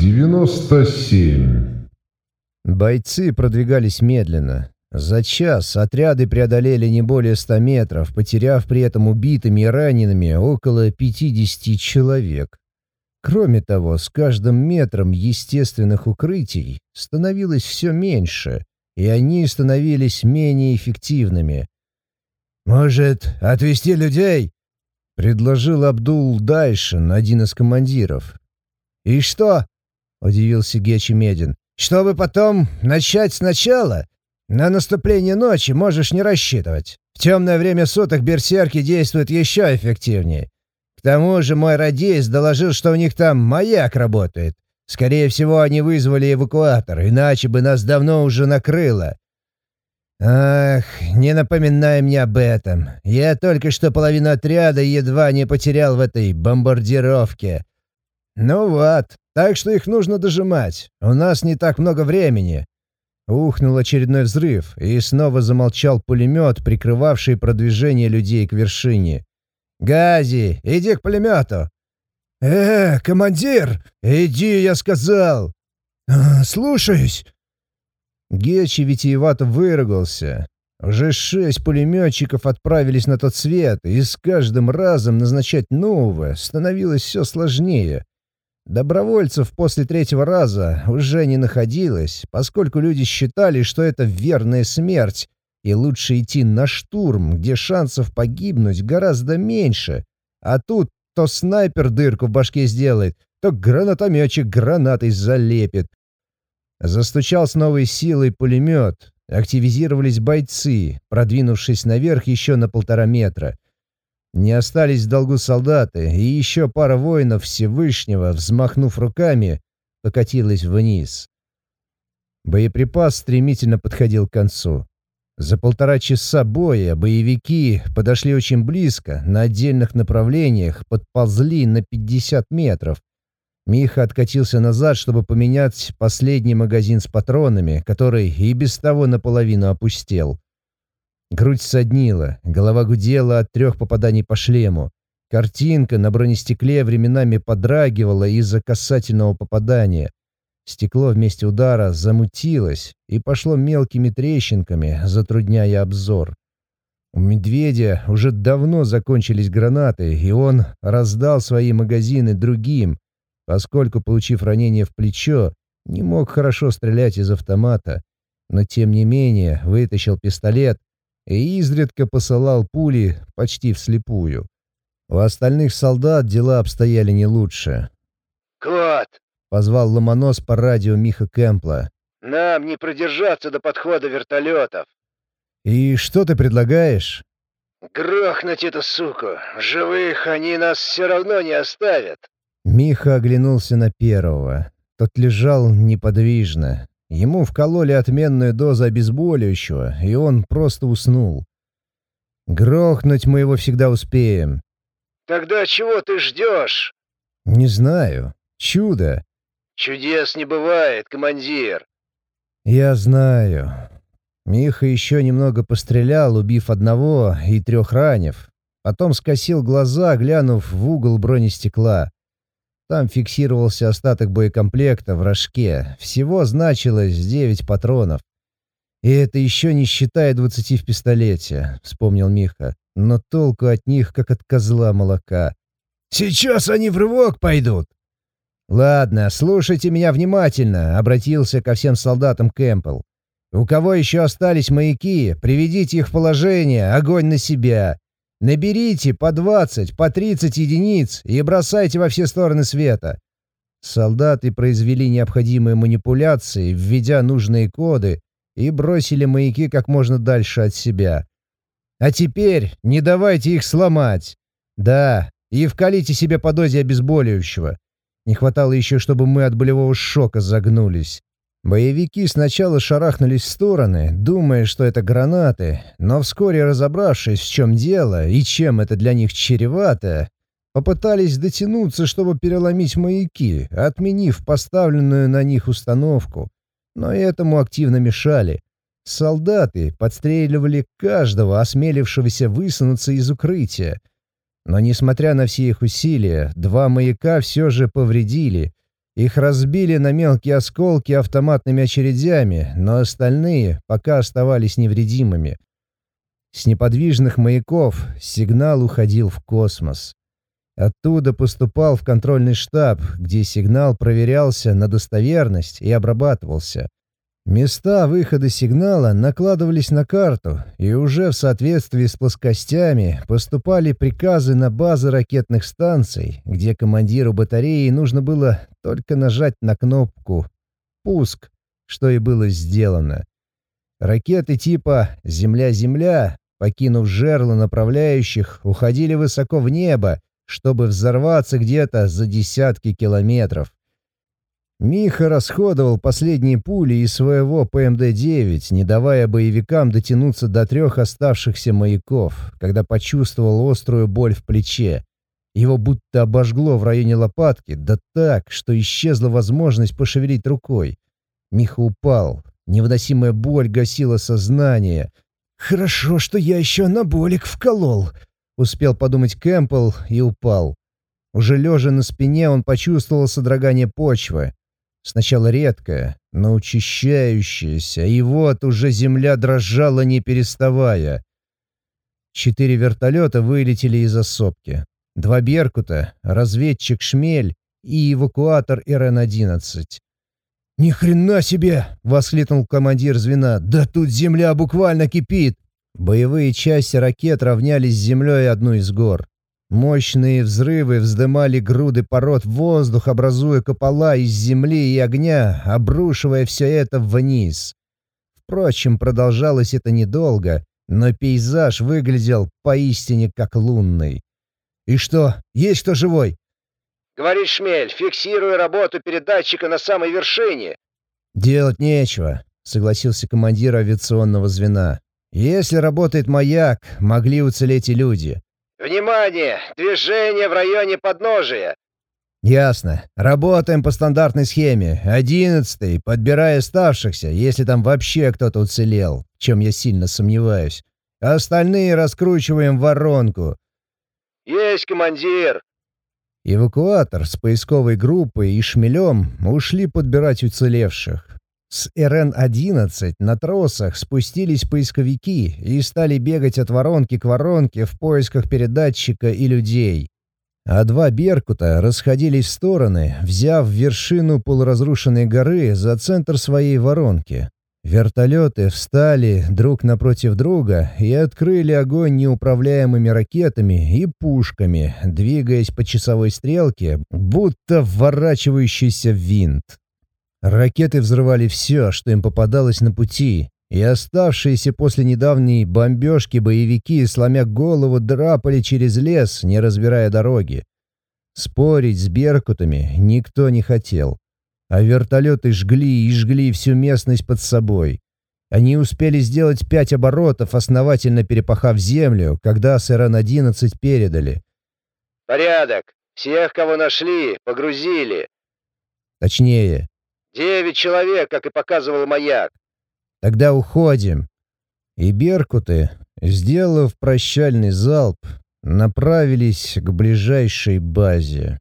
97. Бойцы продвигались медленно. За час отряды преодолели не более ста метров, потеряв при этом убитыми и ранеными около 50 человек. Кроме того, с каждым метром естественных укрытий становилось все меньше, и они становились менее эффективными. «Может, отвезти людей?» — предложил Абдул Дайшин, один из командиров. «И что?» — удивился Гечи Медин. «Чтобы потом начать сначала? На наступление ночи можешь не рассчитывать. В темное время суток берсерки действуют еще эффективнее. К тому же мой радист доложил, что у них там маяк работает. Скорее всего, они вызвали эвакуатор, иначе бы нас давно уже накрыло. Ах, не напоминай мне об этом. Я только что половину отряда едва не потерял в этой бомбардировке. Ну вот, так что их нужно дожимать. У нас не так много времени. Ухнул очередной взрыв, и снова замолчал пулемет, прикрывавший продвижение людей к вершине. «Гази, иди к пулемету!» «Э, командир! Иди, я сказал!» «А, «Слушаюсь!» Гечи витиевато выругался. Уже шесть пулеметчиков отправились на тот свет, и с каждым разом назначать нового становилось все сложнее. Добровольцев после третьего раза уже не находилось, поскольку люди считали, что это верная смерть, и лучше идти на штурм, где шансов погибнуть гораздо меньше. А тут то снайпер дырку в башке сделает, то гранатометчик гранатой залепит. Застучал с новой силой пулемет. Активизировались бойцы, продвинувшись наверх еще на полтора метра. Не остались в долгу солдаты, и еще пара воинов Всевышнего, взмахнув руками, покатилась вниз. Боеприпас стремительно подходил к концу. За полтора часа боя боевики подошли очень близко, на отдельных направлениях подползли на 50 метров. Миха откатился назад, чтобы поменять последний магазин с патронами, который и без того наполовину опустел. Грудь соднила, голова гудела от трех попаданий по шлему. Картинка на бронестекле временами подрагивала из-за касательного попадания. Стекло вместе удара замутилось и пошло мелкими трещинками, затрудняя обзор. У медведя уже давно закончились гранаты, и он раздал свои магазины другим, поскольку, получив ранение в плечо, не мог хорошо стрелять из автомата, но тем не менее вытащил пистолет и изредка посылал пули почти вслепую. У остальных солдат дела обстояли не лучше. «Кот!» — позвал Ломонос по радио Миха Кэмпла. «Нам не продержаться до подхода вертолетов!» «И что ты предлагаешь?» «Грохнуть эту суку! Живых они нас все равно не оставят!» Миха оглянулся на первого. Тот лежал неподвижно, Ему вкололи отменную дозу обезболивающего, и он просто уснул. Грохнуть мы его всегда успеем. «Тогда чего ты ждешь?» «Не знаю. Чудо». «Чудес не бывает, командир». «Я знаю». Миха еще немного пострелял, убив одного и трех ранев. Потом скосил глаза, глянув в угол бронестекла. Там фиксировался остаток боекомплекта в рожке. Всего значилось 9 патронов. «И это еще не считая двадцати в пистолете», — вспомнил Миха. «Но толку от них, как от козла молока». «Сейчас они в рывок пойдут!» «Ладно, слушайте меня внимательно», — обратился ко всем солдатам Кэмпбелл. «У кого еще остались маяки, приведите их в положение, огонь на себя. Наберите по 20, по 30 единиц и бросайте во все стороны света. Солдаты произвели необходимые манипуляции, введя нужные коды, и бросили маяки как можно дальше от себя. А теперь не давайте их сломать. Да, и вкалите себе по дозе обезболивающего. Не хватало еще, чтобы мы от болевого шока загнулись. Боевики сначала шарахнулись в стороны, думая, что это гранаты, но вскоре разобравшись, в чем дело и чем это для них чревато, попытались дотянуться, чтобы переломить маяки, отменив поставленную на них установку. Но этому активно мешали. Солдаты подстреливали каждого, осмелившегося высунуться из укрытия. Но, несмотря на все их усилия, два маяка все же повредили — Их разбили на мелкие осколки автоматными очередями, но остальные пока оставались невредимыми. С неподвижных маяков сигнал уходил в космос. Оттуда поступал в контрольный штаб, где сигнал проверялся на достоверность и обрабатывался. Места выхода сигнала накладывались на карту, и уже в соответствии с плоскостями поступали приказы на базы ракетных станций, где командиру батареи нужно было только нажать на кнопку «Пуск», что и было сделано. Ракеты типа «Земля-Земля», покинув жерло направляющих, уходили высоко в небо, чтобы взорваться где-то за десятки километров. Миха расходовал последние пули из своего ПМД-9, не давая боевикам дотянуться до трех оставшихся маяков, когда почувствовал острую боль в плече. Его будто обожгло в районе лопатки, да так, что исчезла возможность пошевелить рукой. Миха упал. Невыносимая боль гасила сознание. «Хорошо, что я еще анаболик вколол», — успел подумать Кэмпбелл и упал. Уже лежа на спине, он почувствовал содрогание почвы. Сначала редкое, но учащающееся, и вот уже земля дрожала не переставая. Четыре вертолета вылетели из осопки. Два «Беркута», разведчик «Шмель» и эвакуатор РН-11. «Ни хрена себе!» — воскликнул командир звена. «Да тут земля буквально кипит!» Боевые части ракет равнялись с землей одну из гор. Мощные взрывы вздымали груды пород в воздух, образуя купола из земли и огня, обрушивая все это вниз. Впрочем, продолжалось это недолго, но пейзаж выглядел поистине как лунный. «И что, есть кто живой?» «Говорит Шмель, фиксируй работу передатчика на самой вершине». «Делать нечего», — согласился командир авиационного звена. «Если работает маяк, могли уцелеть и люди. «Внимание! Движение в районе подножия!» «Ясно. Работаем по стандартной схеме. Одиннадцатый, подбирая оставшихся, если там вообще кто-то уцелел, в чем я сильно сомневаюсь. Остальные раскручиваем воронку». «Есть, командир!» Эвакуатор с поисковой группой и шмелем ушли подбирать уцелевших. С РН-11 на тросах спустились поисковики и стали бегать от воронки к воронке в поисках передатчика и людей. А два «Беркута» расходились в стороны, взяв вершину полуразрушенной горы за центр своей воронки. Вертолеты встали друг напротив друга и открыли огонь неуправляемыми ракетами и пушками, двигаясь по часовой стрелке, будто вворачивающийся винт. Ракеты взрывали все, что им попадалось на пути, и оставшиеся после недавней бомбежки боевики, сломя голову, драпали через лес, не разбирая дороги. Спорить с беркутами никто не хотел. А вертолеты жгли и жгли всю местность под собой. Они успели сделать пять оборотов, основательно перепахав землю, когда СРН-11 передали. «Порядок. Всех, кого нашли, погрузили». Точнее, Девять человек, как и показывал маяк. Тогда уходим. И беркуты, сделав прощальный залп, направились к ближайшей базе.